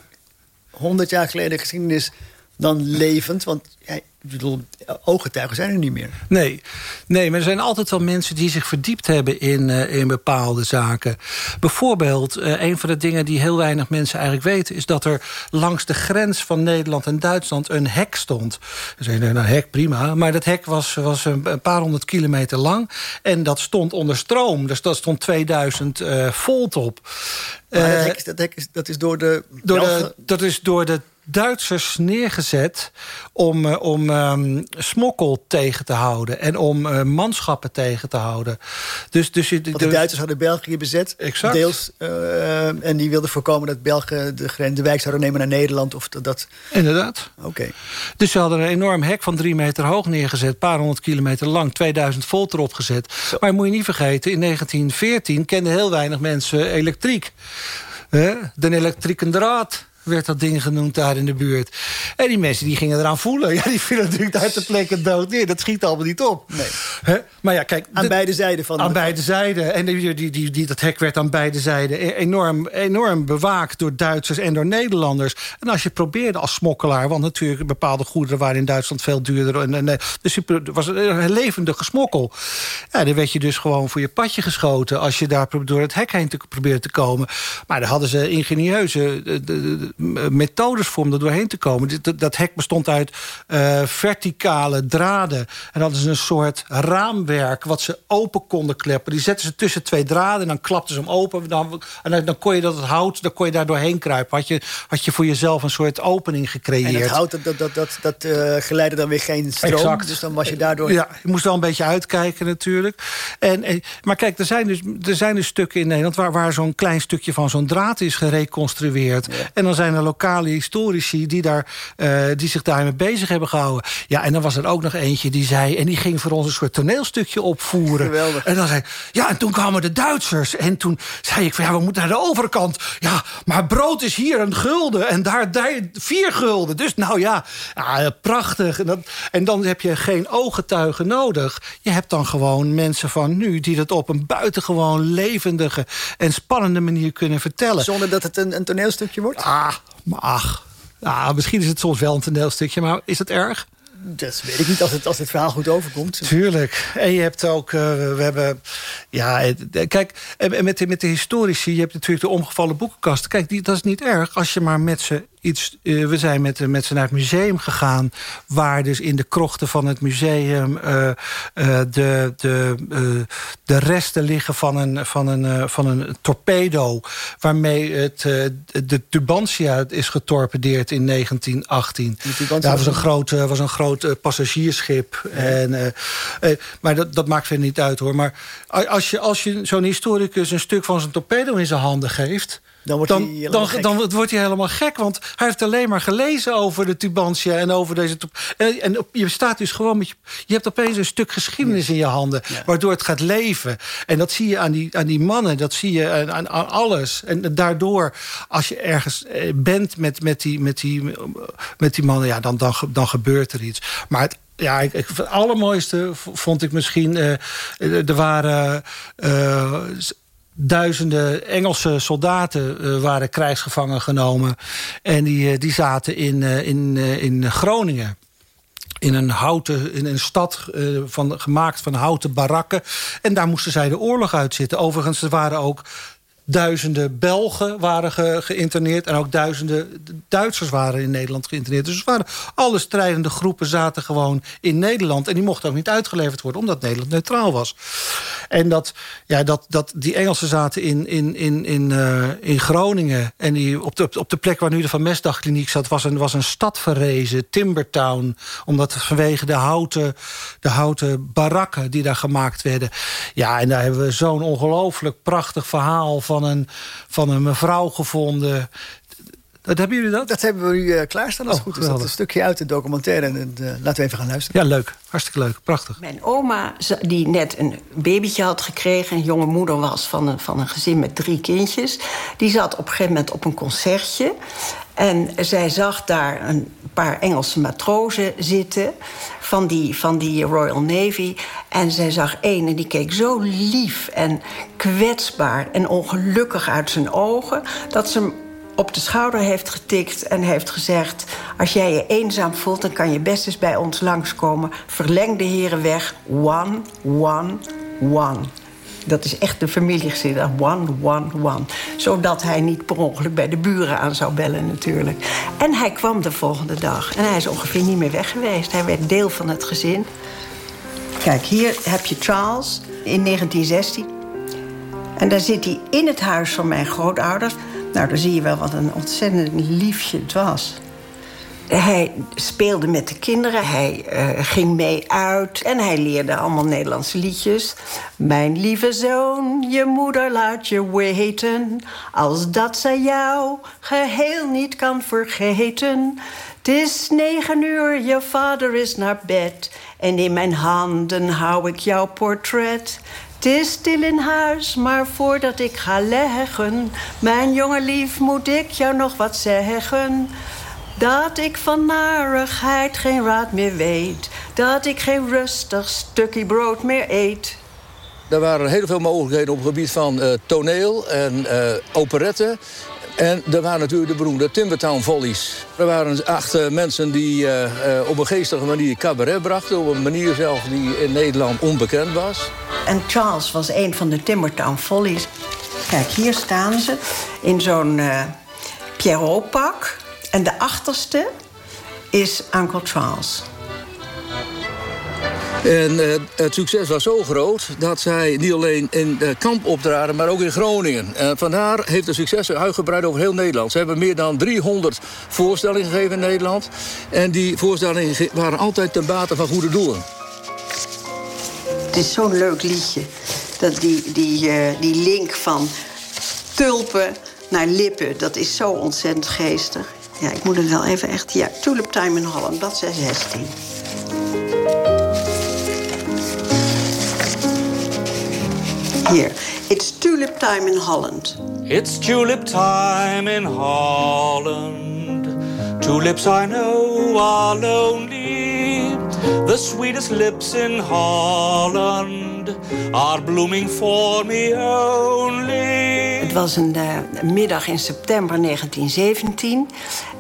100 jaar geleden geschiedenis dan levend? Want ja, ik bedoel, ooggetuigen zijn er niet meer. Nee, nee, maar er zijn altijd wel mensen die zich verdiept hebben in, uh, in bepaalde zaken. Bijvoorbeeld, uh, een van de dingen die heel weinig mensen eigenlijk weten... is dat er langs de grens van Nederland en Duitsland een hek stond. Ze zeggen, nou, hek, prima. Maar dat hek was, was een paar honderd kilometer lang. En dat stond onder stroom. Dus dat stond 2000 uh, volt op. Maar dat, hek, dat, hek is, dat is door de... Door de dat is door de Duitsers neergezet om, uh, om um, smokkel tegen te houden... en om uh, manschappen tegen te houden. Dus, dus, de, de Duitsers hadden België bezet, exact. deels. Uh, en die wilden voorkomen dat Belgen de, de wijk zouden nemen naar Nederland. Of dat... Inderdaad. Oké. Okay. Dus ze hadden een enorm hek van drie meter hoog neergezet... een paar honderd kilometer lang, 2000 volt erop gezet. Zo. Maar moet je niet vergeten, in 1914 kenden heel weinig mensen elektriek. De elektrieke draad werd dat ding genoemd daar in de buurt. En die mensen die gingen eraan voelen. Ja, die vielen natuurlijk uit de plekken dood neer. Dat schiet allemaal niet op. Nee. Maar ja, kijk... Aan beide zijden van... Aan beide zijden. En die, die, die, die, dat hek werd aan beide zijden e- enorm, enorm bewaakt... door Duitsers en door Nederlanders. En als je probeerde als smokkelaar... want natuurlijk bepaalde goederen waren in Duitsland veel duurder. En, en, dus het was een levendige smokkel. Ja, dan werd je dus gewoon voor je padje geschoten... als je daar door het hek heen te proberen te komen. Maar daar hadden ze ingenieuze... De, de, methodes voor om er doorheen te komen. Dat, dat hek bestond uit uh, verticale draden. En hadden ze een soort raamwerk wat ze open konden kleppen. Die zetten ze tussen twee draden en dan klapten ze hem open. Dan, en dan, dan kon je dat het hout, dan kon je daar doorheen kruipen. Had je, had je voor jezelf een soort opening gecreëerd. En het hout, dat, dat, dat, dat uh, geleidde dan weer geen stroom. Exact. Dus dan was je daardoor... Ja, je moest wel een beetje uitkijken natuurlijk. En, en, maar kijk, er zijn, dus, er zijn dus stukken in Nederland... waar, waar zo'n klein stukje van zo'n draad is gereconstrueerd. Ja. En dan zijn er lokale historici die, daar, uh, die zich daarmee bezig hebben gehouden. Ja, en dan was er ook nog eentje die zei... en die ging voor ons een soort toneelstukje opvoeren. Geweldig. En dan zei ja, en toen kwamen de Duitsers. En toen zei ik van, ja, we moeten naar de overkant. Ja, maar brood is hier een gulden en daar, daar vier gulden. Dus nou ja, ja prachtig. En, dat, en dan heb je geen ooggetuigen nodig. Je hebt dan gewoon mensen van nu... die dat op een buitengewoon levendige en spannende manier kunnen vertellen. Zonder dat het een, een toneelstukje wordt? Ah, maar ach, nou, misschien is het soms wel een toneelstukje, maar is het erg? Dat weet ik niet als het, als het verhaal goed overkomt. Tuurlijk. En je hebt ook, uh, we hebben, ja, kijk, en met de, met de historici, je hebt natuurlijk de omgevallen boekenkast. Kijk, die, dat is niet erg als je maar met ze iets... Uh, we zijn met, met ze naar het museum gegaan... waar dus in de krochten van het museum... Uh, de, de, de resten liggen van een, van een, van een torpedo... waarmee het, de Tubantia is getorpedeerd in 1918. Dat ja, was een groot, was een groot passagiersschip. Ja. En, maar dat, dat maakt verder niet uit, hoor. Maar als je, als je zo'n historicus een stuk van zijn torpedo in zijn handen geeft... Dan wordt, dan, hij dan, dan, wordt hij helemaal gek. Want hij heeft alleen maar gelezen over de Tubantia en over deze... En, en je staat dus gewoon met je... Je hebt opeens een stuk geschiedenis in je handen... Ja. waardoor het gaat leven. En dat zie je aan die, aan die mannen, dat zie je aan, aan, aan alles. En daardoor, als je ergens bent met, met, die, met, die, met die mannen... Ja, dan, dan, dan gebeurt er iets. Maar het ja, ik, het allermooiste vond ik misschien... Uh, er waren... Uh, duizenden Engelse soldaten uh, waren krijgsgevangen genomen. En die, uh, die zaten in, uh, in, in Groningen. In een, houten, in een stad van, gemaakt van houten barakken. En daar moesten zij de oorlog uitzitten. Overigens, er waren ook duizenden Belgen waren ge, geïnterneerd... en ook duizenden Duitsers waren in Nederland geïnterneerd. Dus waren, alle strijdende groepen zaten gewoon in Nederland... en die mochten ook niet uitgeleverd worden... omdat Nederland neutraal was. En dat, ja, dat, dat die Engelsen zaten in, in, in, in, uh, in Groningen... en die, op, de, op de plek waar nu de Van Mesdagkliniek zat... was een, was een stad verrezen, Timbertown... omdat vanwege de houten, de houten barakken die daar gemaakt werden. Ja, en daar hebben we zo'n ongelooflijk prachtig verhaal... van van een, van een mevrouw gevonden. Dat, hebben jullie dat? Dat hebben we nu uh, klaarstaan als oh, goed is. Dat een stukje uit de documentaire. En, uh, laten we even gaan luisteren. Ja, leuk. Hartstikke leuk. Prachtig. Mijn oma, die net een babytje had gekregen... een jonge moeder was van een, van een gezin met drie kindjes... die zat op een gegeven moment op een concertje... En zij zag daar een paar Engelse matrozen zitten van die, van die Royal Navy. En zij zag één en die keek zo lief en kwetsbaar en ongelukkig uit zijn ogen... dat ze hem op de schouder heeft getikt en heeft gezegd... als jij je eenzaam voelt, dan kan je best eens bij ons langskomen. Verleng de heren weg. One, one, one. Dat is echt de familiegezin. One, one, one. Zodat hij niet per ongeluk bij de buren aan zou bellen natuurlijk. En hij kwam de volgende dag. En hij is ongeveer niet meer weg geweest. Hij werd deel van het gezin. Kijk, hier heb je Charles in 1916. En daar zit hij in het huis van mijn grootouders. Nou, dan zie je wel wat een ontzettend liefje het was. Hij speelde met de kinderen, hij uh, ging mee uit en hij leerde allemaal Nederlandse liedjes. Mijn lieve zoon, je moeder laat je weten, als dat zij jou geheel niet kan vergeten. Het is negen uur, je vader is naar bed en in mijn handen hou ik jouw portret. Het is stil in huis, maar voordat ik ga leggen... mijn jonge lief, moet ik jou nog wat zeggen... Dat ik van narigheid geen raad meer weet. Dat ik geen rustig stukje brood meer eet. Er waren heel veel mogelijkheden op het gebied van uh, toneel en uh, operette. En er waren natuurlijk de beroemde Timbertown Volleys. Er waren acht uh, mensen die op een geestige manier cabaret brachten... op een manier zelf die in Nederland onbekend was. En Charles was een van de Timbertown Volleys. Kijk, hier staan ze in zo'n Pierrot-pak... En de achterste is Uncle Charles. En uh, het succes was zo groot dat zij niet alleen in uh, kamp optraden, maar ook in Groningen. En vandaar heeft het succes uitgebreid over heel Nederland. Ze hebben meer dan 300 voorstellingen gegeven in Nederland. En die voorstellingen waren altijd ten bate van goede doelen. Het is zo'n leuk liedje. Dat die, die, uh, die link van tulpen naar lippen, dat is zo ontzettend geestig. Ja, ik moet het wel even echt... Ja, Tulip Time in Holland, dat 16. Hier. It's tulip time in Holland. It's tulip time in Holland. Tulips I know are lonely. The sweetest lips in Holland are blooming for me only. Het was een uh, middag in september 1917.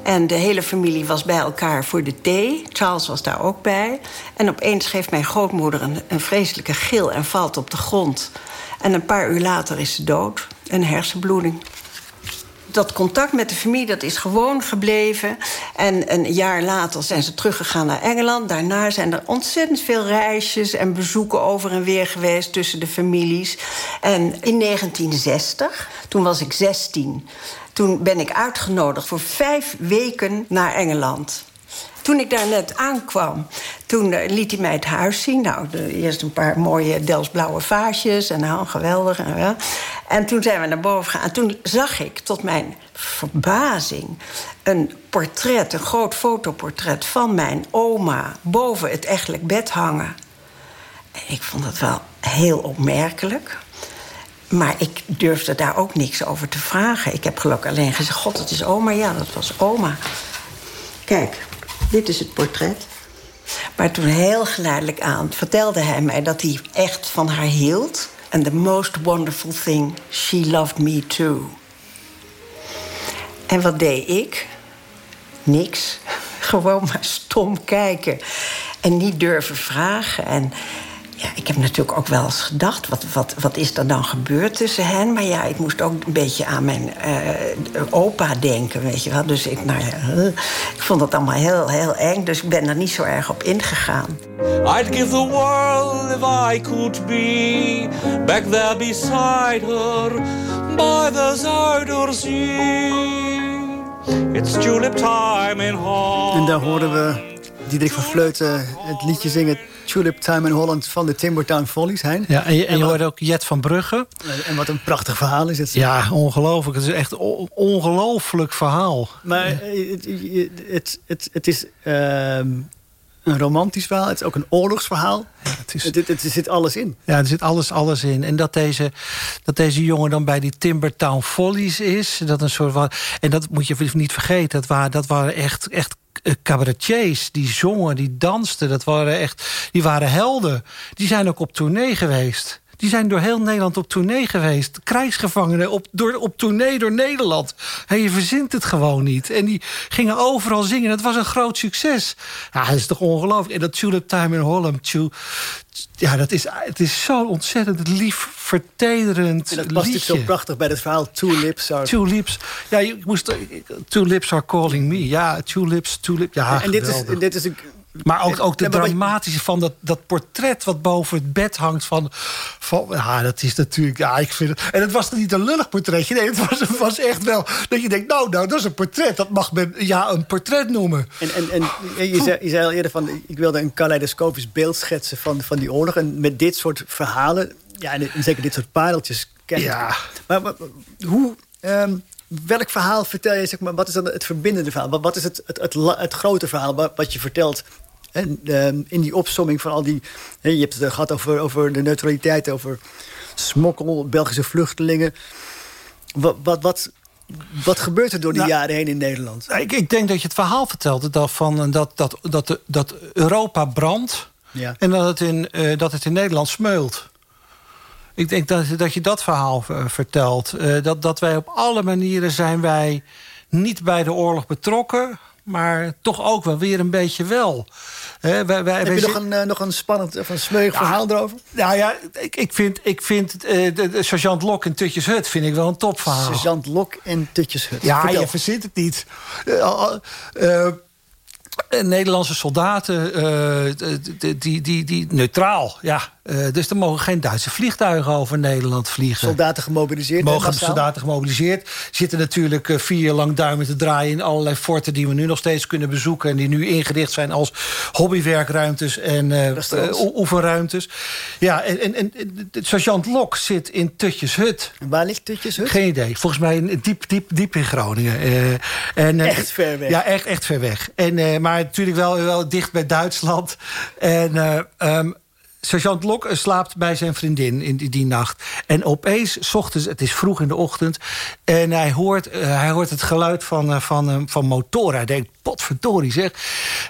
En de hele familie was bij elkaar voor de thee. Charles was daar ook bij. En opeens geeft mijn grootmoeder een, een vreselijke gil en valt op de grond. En een paar uur later is ze dood. Een hersenbloeding dat contact met de familie dat is gewoon gebleven. En een jaar later zijn ze teruggegaan naar Engeland. Daarna zijn er ontzettend veel reisjes en bezoeken over en weer geweest tussen de families. En in 1960, toen was ik 16, toen ben ik uitgenodigd voor vijf weken naar Engeland. Toen ik daar net aankwam, toen uh, liet hij mij het huis zien. Nou, eerst een paar mooie Delsblauwe vaasjes. En nou, geweldig. En, en toen zijn we naar boven gegaan. En toen zag ik, tot mijn verbazing... een portret, een groot fotoportret van mijn oma... boven het echtelijk bed hangen. En ik vond dat wel heel opmerkelijk... Maar ik durfde daar ook niks over te vragen. Ik heb gelukkig alleen gezegd: God, het is oma. Ja, dat was oma. Kijk, dit is het portret. Maar toen heel geleidelijk aan vertelde hij mij dat hij echt van haar hield. And the most wonderful thing, she loved me too. En wat deed ik? Niks. Gewoon maar stom kijken. En niet durven vragen. En ja, ik heb natuurlijk ook wel eens gedacht... Wat, wat, wat is er dan gebeurd tussen hen? Maar ja, ik moest ook een beetje aan mijn uh, opa denken, weet je wel. Dus ik, nou ja, ik vond het allemaal heel, heel eng. Dus ik ben er niet zo erg op ingegaan. I'd give the world if I could be Back there beside her By the Zuiderzee It's tulip time in Holland En daar horen we Diederik van Vleuten het liedje zingen... Tulip Time in Holland van de Timbertown Follies, Hein. Ja, en je, en je hoort ook Jet van Brugge. En wat een prachtig verhaal is het. Ja, ongelooflijk. Het is echt ongelooflijk verhaal. Maar het, het, het, het is... Uh, een romantisch verhaal. Het is ook een oorlogsverhaal. Ja, het, is, het, het, er zit alles in. Ja, er zit alles, alles in. En dat deze, dat deze jongen dan bij die Timbertown Follies is. Dat een soort van, en dat moet je niet vergeten. Dat waren, dat waren echt, echt cabaretiers. Die zongen, die dansten. Dat waren echt, die waren helden. Die zijn ook op tournee geweest. Die zijn door heel Nederland op tournee geweest. Krijgsgevangenen op, door, op tournee door Nederland. En je verzint het gewoon niet. En die gingen overal zingen. Het was een groot succes. Ja, dat is toch ongelooflijk. En dat Tulip Time in Holland. Ja, dat is, het is zo ontzettend lief, vertederend En dat past liedje. zo prachtig bij het verhaal Two Lips Are... Two Lips. Ja, je moest... Two Lips Are Calling Me. Ja, Two Lips, Two Lips. Ja, en dit is, dit is een Maar ook, ook de Ja, dramatische van dat, dat portret wat boven het bed hangt. Van, van, ja, dat is natuurlijk. Ja, ik vind het, en het was niet een lullig portretje. Nee, het was, was echt wel. Dat je denkt, nou, nou, dat is een portret. Dat mag men ja, een portret noemen. En, en, en je, zei, je zei al eerder van, ik wilde een kaleidoscopisch beeld schetsen van, van die oorlog. En met dit soort verhalen, ja, en zeker dit soort pareltjes, kijk. Ja. Maar, maar hoe, ehm, welk verhaal vertel je, zeg maar, wat is dan het verbindende verhaal? Wat, wat is het, het, het, grote verhaal wat, wat je vertelt? En ehm, in die opsomming van al die, hè, je hebt het gehad over, over de neutraliteit, over smokkel, Belgische vluchtelingen. Wat, wat, wat, wat gebeurt er door die Nou, jaren heen in Nederland? Nou, Ik, ik denk dat je het verhaal vertelde van, eh, dat, dat, dat, dat Europa brandt. Ja. En dat het, in, eh, dat het in Nederland smeult. Ik denk dat, dat je dat verhaal eh, vertelt. Eh, dat, dat wij op alle manieren zijn wij niet bij de oorlog betrokken... maar toch ook wel weer een beetje wel. Hè, wij, wij, Heb wij je nog een, eh, nog een spannend of een smeuig verhaal erover? Nou ja, ik, ik vind, ik vind eh, de, de Sergeant Lok in Tutjes Hut vind ik wel een topverhaal. Sergeant Lok en Tutjeshut. Ja, Vertel. je verzint het niet. Eh, eh, eh, Nederlandse soldaten, eh, die, die, die, neutraal, ja. Eh, dus er mogen geen Duitse vliegtuigen over Nederland vliegen. Soldaten gemobiliseerd. en Mogen soldaten gemobiliseerd. Zitten natuurlijk eh, vier jaar lang duimen te draaien... in allerlei forten die we nu nog steeds kunnen bezoeken... en die nu ingericht zijn als hobbywerkruimtes en eh, eh, oe- oefenruimtes. Ja, en, en, en sergeant Lok zit in Tutjes Hut. Waar ligt Tutjeshut? Geen idee. Volgens mij diep, diep, diep in Groningen. Eh, en, eh, Echt ver weg. Ja, echt, echt ver weg. En, eh, maar natuurlijk wel, wel dicht bij Duitsland. En eh, ehm, sergeant Lok slaapt bij zijn vriendin in die, die nacht. En opeens, 's ochtends, het is vroeg in de ochtend... en hij hoort, eh, hij hoort het geluid van, eh, van, eh, van motoren. Hij denkt, potverdorie zeg.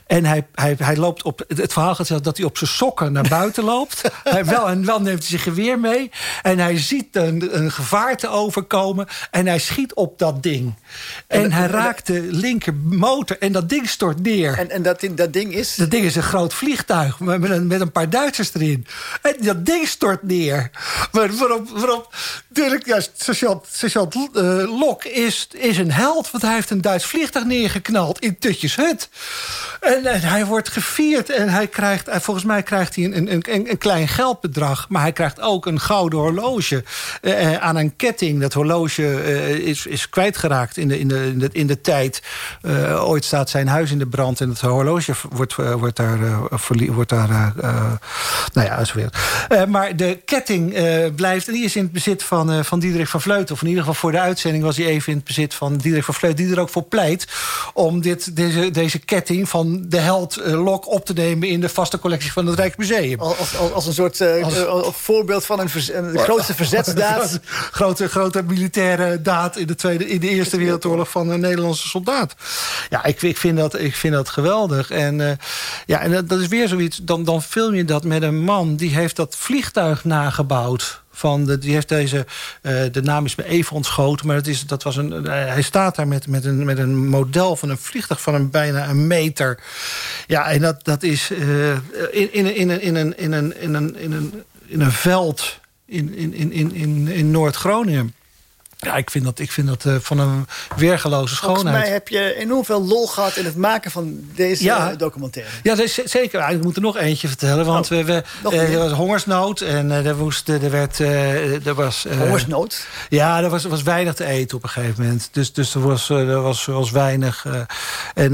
En hij, hij, hij loopt op... Het verhaal gaat zelfs dat hij op zijn sokken naar buiten loopt. hij, wel, en wel neemt hij zijn geweer mee. En hij ziet een, een gevaarte overkomen. En hij schiet op dat ding. En, hij raakt de linker motor. En dat ding stort neer. En, en dat, dat ding is... Dat ding is een groot vliegtuig met met een, met een paar Duitsers erin. En dat ding stort neer. Maar waarop, waarop natuurlijk, ja, sergeant, sergeant eh, Lok is, is een held... want hij heeft een Duits vliegtuig neergeknald in Tutjes Hut. En, hij wordt gevierd en hij krijgt, en volgens mij krijgt hij een, een, een, een klein geldbedrag... maar hij krijgt ook een gouden horloge eh, aan een ketting. Dat horloge eh, is, is kwijtgeraakt in de, in de, in de, in de tijd. Eh, ooit staat zijn huis in de brand en het horloge wordt, eh, wordt daar... eh, wordt daar eh, eh, nou ja, enzovoort. Eh, maar de ketting eh, blijft... en die is in het bezit van, eh, van Diederik van Vleuten. Of in ieder geval voor de uitzending was hij even in het bezit van Diederik van Vleuten... die er ook voor pleit om dit, deze, deze ketting van de held Lok op te nemen... in de vaste collectie van het Rijksmuseum. Als, als, als een soort Als- als voorbeeld van een, vers- een de grootste verzetsdaad. grote, grote militaire daad in de, tweede, in de Eerste Wereldoorlog van een Nederlandse soldaat. Ja, ik, ik, vind, dat, ik vind dat geweldig. En, ja, en dat, dat is weer zoiets. Dan, dan film je dat met een man die heeft dat vliegtuig nagebouwd. Van de, die heeft deze, eh, de naam is me even ontschoten, maar het is, dat was een, eh, hij staat daar met, met, een, met een model van een vliegtuig van een, bijna een meter. Ja, en dat, dat is in, een- in, een, in, een, in, een, in, een, in een veld in, in, in, in, in Noord-Groningen. Ja, ik vind dat, ik vind dat eh, van een weergeloze Volgens schoonheid. mij heb je enorm veel lol gehad in het maken van deze Ja. documentaire. Ja, dat is z- zeker. Ah, Ik moet er nog eentje vertellen. Want Oh, we, eh, er was hongersnood. En eh, er, moest, er werd... er was, Hongersnood? Ja, er was, er was weinig te eten op een gegeven moment. Dus, dus er, was, er was, er was weinig. en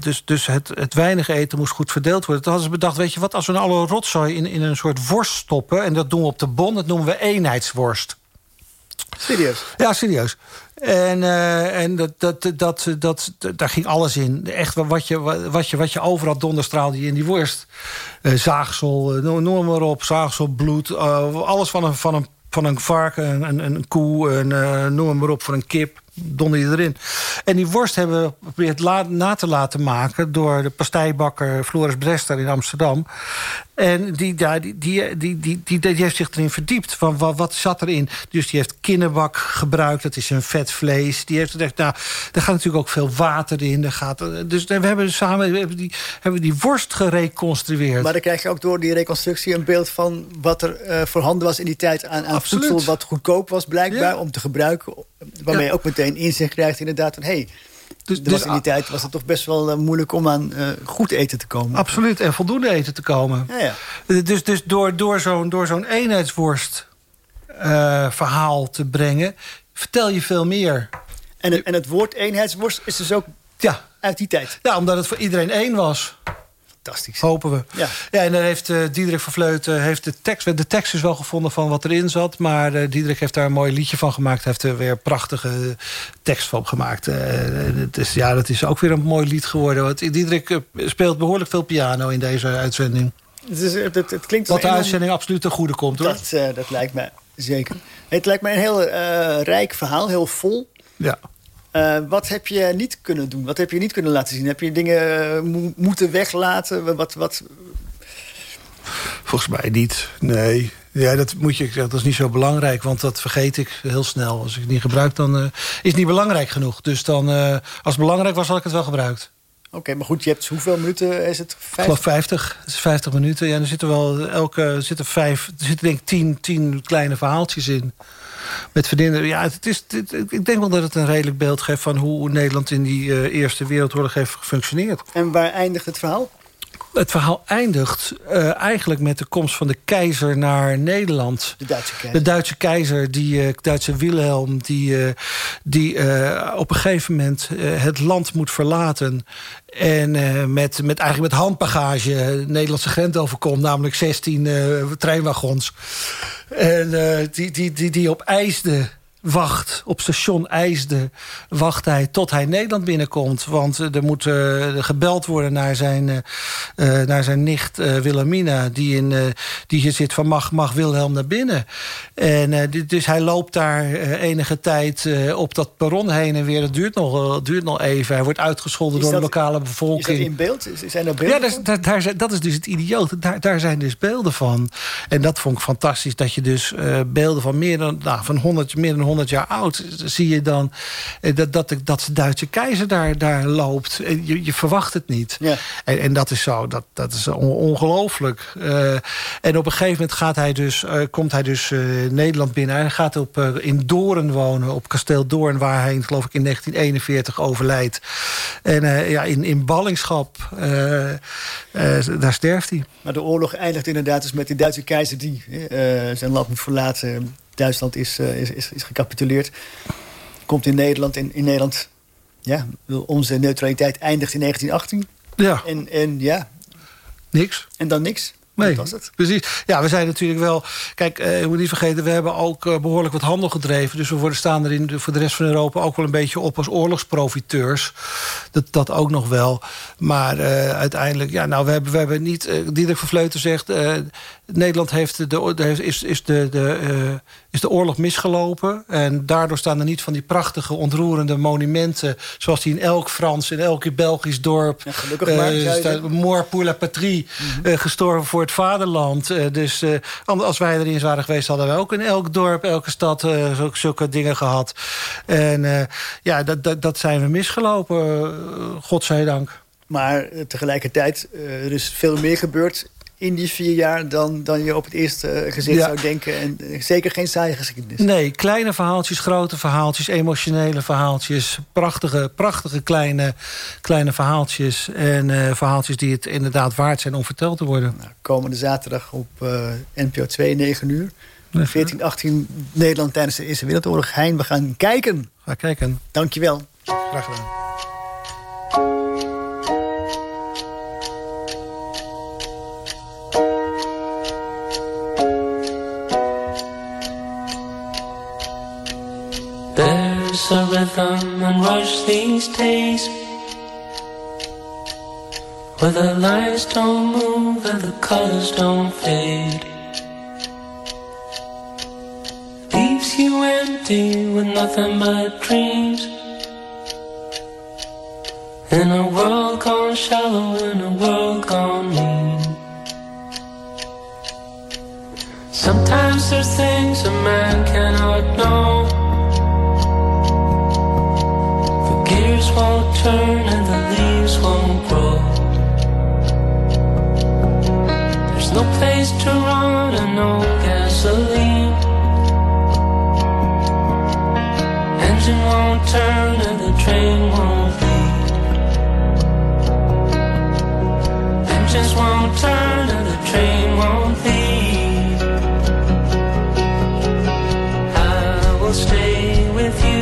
dus, dus het, het weinig eten moest goed verdeeld worden. Toen hadden ze bedacht, weet je wat... als we nou alle rotzooi in, in een soort worst stoppen... en dat doen we op de bon, dat noemen we eenheidsworst. Serieus? Ja, serieus. En, eh, en dat, dat, dat, dat, daar ging alles in. Echt wat je, wat je, wat je overal donderstraalde in die worst. Eh, zaagsel, eh, noem, maar op. Zaagsel, bloed. alles van een, van een, van een varken, een, een, koe, een, noem maar op, voor een kip. Donder je erin. En die worst hebben we geprobeerd na te laten maken... door de pasteibakker Floris Brester in Amsterdam. En die, die, die, die, die, die, heeft zich erin verdiept. Van wat, wat zat erin? Dus die heeft kinnebak gebruikt. Dat is een vet vlees. Die heeft gezegd, nou, er gaat natuurlijk ook veel water in. Er gaat, dus we hebben samen we hebben die, hebben die worst gereconstrueerd. Maar dan krijg je ook door die reconstructie een beeld van wat er eh, voorhanden was in die tijd aan, aan Absoluut. voedsel wat goedkoop was blijkbaar Ja. om te gebruiken. Waarmee Ja. je ook meteen inzicht krijgt inderdaad van hey, Dus, dus in die tijd was het toch best wel uh, moeilijk om aan uh, goed eten te komen. Absoluut, en voldoende eten te komen. Ja, ja. Dus, dus door, door zo'n zo'n eenheidsworst uh, verhaal te brengen... vertel je veel meer. En het, en het woord eenheidsworst is dus ook ja. uit die tijd? Ja, omdat het voor iedereen één was. Fantastisch. Hopen we. Ja, ja en dan heeft uh, Diederik van Vleuten heeft de tekst... De tekst is wel gevonden van wat erin zat... maar uh, Diederik heeft daar een mooi liedje van gemaakt. Heeft er weer een prachtige tekst van gemaakt. Uh, het is, ja, dat is ook weer een mooi lied geworden. Want Diederik speelt behoorlijk veel piano in deze uitzending. Het, is, het, het, het klinkt Wat de uitzending een... absoluut ten goede komt. hoor. Dat, dat lijkt me zeker. Het lijkt me een heel rijk verhaal, heel vol. Ja. Uh, wat heb je niet kunnen doen? Wat heb je niet kunnen laten zien? Heb je dingen mo moeten weglaten? Wat, wat... Volgens mij niet, nee. Ja, dat moet je zeggen, dat is niet zo belangrijk, want dat vergeet ik heel snel. Als ik het niet gebruik, dan uh, is het niet belangrijk genoeg. Dus dan, uh, als het belangrijk was, had ik het wel gebruikt. Oké, okay, maar goed, je hebt hoeveel minuten is het? 50? Ik geloof 50. Het is 50 minuten. Ja, er zitten wel elke er zitten vijf, er zitten denk ik tien, tien kleine verhaaltjes in met verdienen. Ja, het is, ik denk wel dat het een redelijk beeld geeft... van hoe Nederland in die uh, Eerste Wereldoorlog heeft gefunctioneerd. En waar eindigt het verhaal? Het verhaal eindigt uh, eigenlijk met de komst van de keizer naar Nederland. De Duitse keizer. De Duitse keizer, die uh, Duitse Wilhelm... die, uh, die op een gegeven moment het land moet verlaten... en met, met, eigenlijk met handbagage de Nederlandse grens overkomt... namelijk 16 treinwagons. En die, die, die, die op IJsde wacht, op station IJsde, wacht hij tot hij Nederland binnenkomt. Want er moet uh, gebeld worden naar zijn, uh, naar zijn nicht uh, Wilhelmina... Die, in, die hier zit van mag, mag Wilhelm naar binnen. En, dus hij loopt daar enige tijd op dat perron heen en weer. Dat duurt nog, duurt nog even. Hij wordt uitgescholden dat, door de lokale bevolking. Is dat in beeld? Zijn er beelden Ja, daar, daar, dat is dus het idioot. Daar, daar zijn dus beelden van. En dat vond ik fantastisch. Dat je dus beelden van meer dan, nou, van 100, meer dan 100 jaar oud... zie je dan dat, dat, dat de Duitse keizer daar, daar loopt. Je, je verwacht het niet. Ja. En, en dat is zo, dat, dat is ongelooflijk. Uh, en op een gegeven moment gaat hij dus, uh, komt hij dus uh, Nederland binnen. Hij gaat op, in Doorn wonen, op kasteel Doorn... waar hij, geloof ik, in 1941 overlijdt. En ja, in, in ballingschap, daar sterft hij. Maar de oorlog eindigt inderdaad dus met die Duitse keizer... die zijn land moet verlaten Duitsland is, uh, is, is, is, gecapituleerd. Komt in Nederland. In, in Nederland, ja, onze neutraliteit eindigt in 1918. Ja. En, en ja. Niks. En dan niks. Nee, was het. precies. Ja, we zijn natuurlijk wel... Kijk, eh, je moet niet vergeten, we hebben ook uh, behoorlijk wat handel gedreven. Dus we worden, staan er in de, voor de rest van Europa ook wel een beetje op als oorlogsprofiteurs. Dat, dat ook nog wel. Maar uh, uiteindelijk, ja, nou, we hebben, we hebben niet... Uh, Diederik van Vleuten zegt... Nederland heeft de, is, is, de, de, is de oorlog misgelopen. En daardoor staan er niet van die prachtige, ontroerende monumenten... zoals die in elk Frans, in elk Belgisch dorp... Ja, gelukkig maar. Mort pour la patrie, mm -hmm. gestorven voor het vaderland. Uh, dus als wij erin waren geweest... hadden wij ook in elk dorp, elke stad zulke, zulke dingen gehad. En ja, dat, dat, dat zijn we misgelopen, godzijdank. Maar tegelijkertijd, er is veel meer gebeurd in die vier jaar dan, dan je op het eerste gezicht ja. zou denken. En zeker geen saaie geschiedenis. Nee, kleine verhaaltjes, grote verhaaltjes, emotionele verhaaltjes. Prachtige, prachtige kleine, kleine verhaaltjes. En uh, verhaaltjes die het inderdaad waard zijn om verteld te worden. Nou, komende zaterdag op uh, NPO 2, 9 uur. 1418 Nederland tijdens de Eerste Wereldoorlog. Hein, we gaan kijken. Ga kijken. Dankjewel. Graag gedaan. There's a rhythm and rush these days. Where the lights don't move and the colors don't fade. Leaves you empty with nothing but dreams. In a world gone shallow, in a world gone mean. Sometimes there's things a man cannot know gears won't turn and the leaves won't grow. There's no place to run and no gasoline. Engine won't turn and the train won't leave. Engines won't turn and the train won't leave. I will stay with you.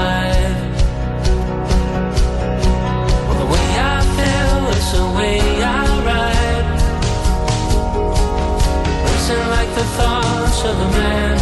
thoughts of a man.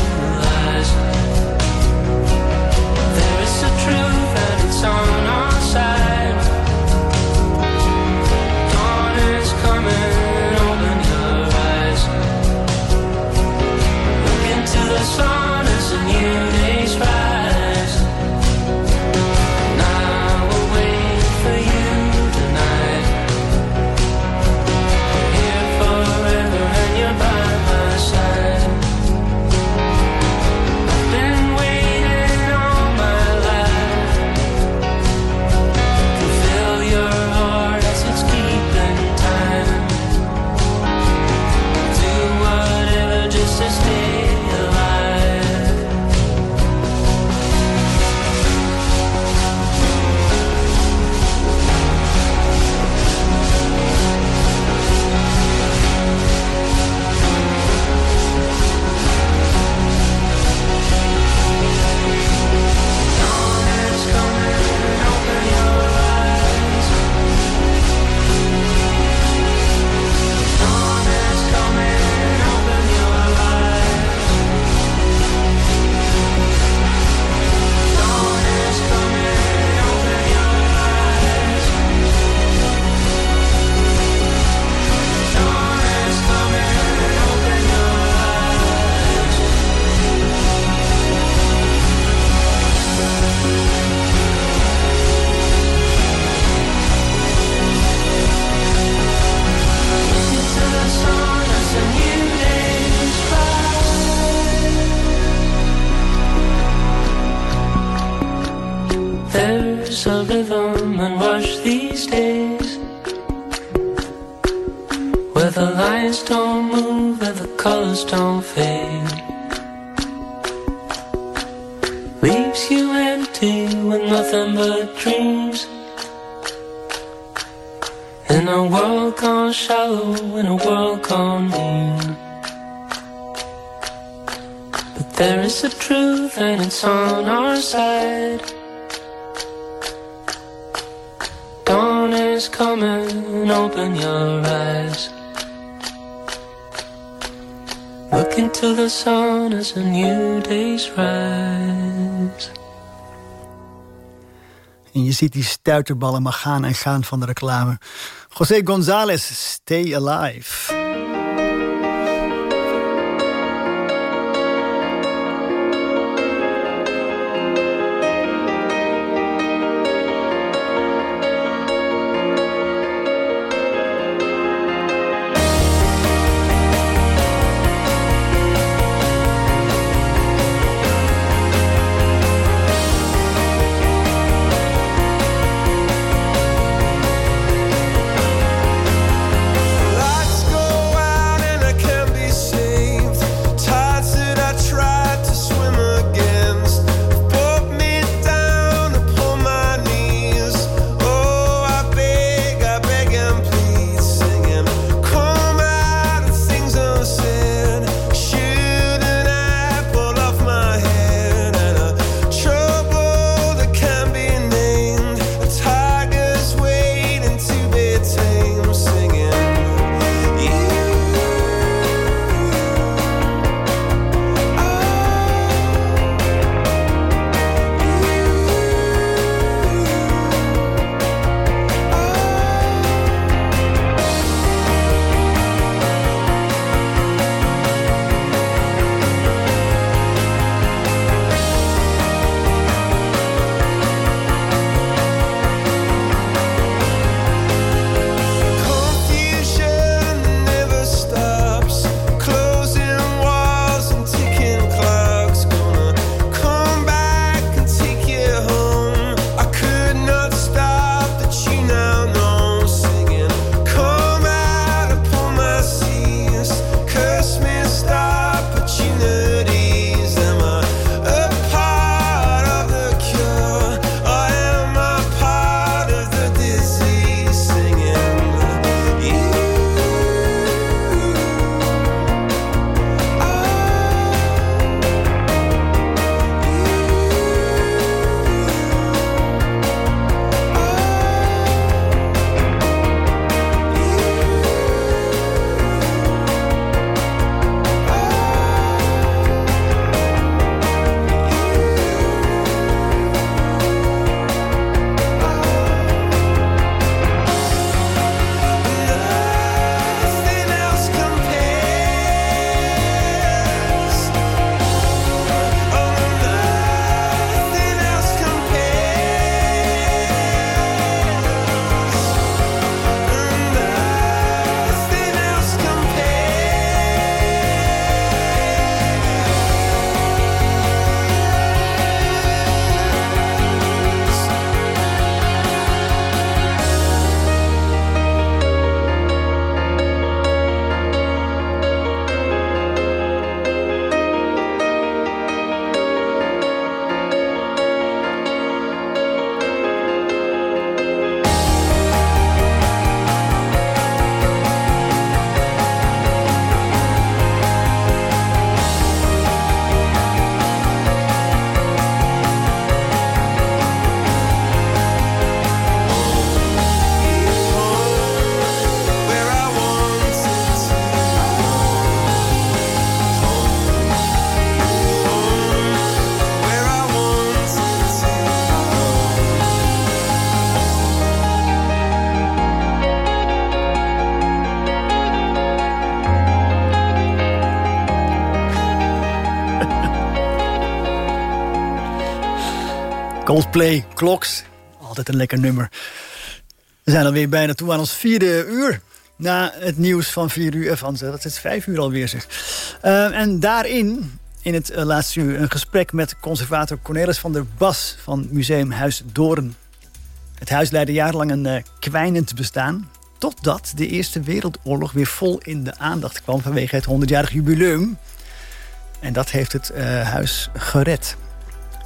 There is a truth and it's on our side. Dawn is coming, open your eyes. Look into the sun as a new day's rise. En je ziet die stuiterballen maar gaan en gaan van de reclame. José González, Stay Alive. Coldplay, Clocks. Altijd een lekker nummer. We zijn alweer bijna toe aan ons vierde uur. Na het nieuws van vier uur. Van, dat is vijf uur alweer zeg. Eh, en daarin, in het eh, laatste uur... een gesprek met conservator Cornelis van der Bas... van Museum Huis Doorn. Het huis leidde jarenlang een uh, kwijnend bestaan... totdat de Eerste Wereldoorlog weer vol in de aandacht kwam... vanwege het 100-jarig jubileum. En dat heeft het huis gered.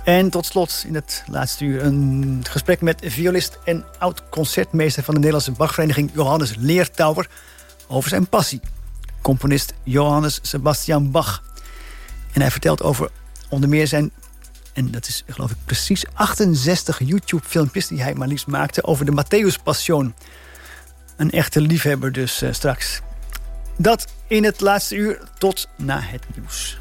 En tot slot in het laatste uur een gesprek met violist... en oud-concertmeester van de Nederlandse Bachvereniging... Johannes Leertouwer over zijn passie. Componist Johannes Sebastian Bach. En hij vertelt over onder meer zijn en dat is geloof ik precies 68 YouTube-filmpjes die hij maar liefst maakte over de Matthäus Passion. Een echte liefhebber dus uh, straks. Dat in het laatste uur tot na het nieuws.